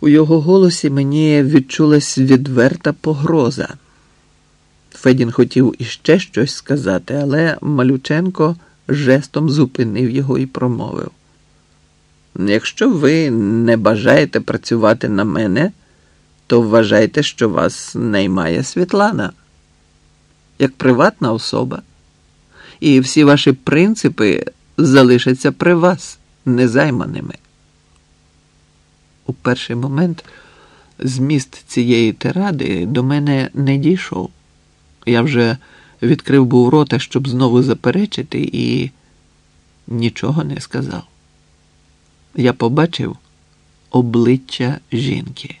У його голосі мені відчулась відверта погроза. Федін хотів іще щось сказати, але Малюченко жестом зупинив його і промовив. Якщо ви не бажаєте працювати на мене, то вважайте, що вас наймає Світлана як приватна особа. І всі ваші принципи залишаться при вас незайманими. У перший момент зміст цієї тиради до мене не дійшов. Я вже відкрив був рота, щоб знову заперечити, і нічого не сказав. Я побачив обличчя жінки.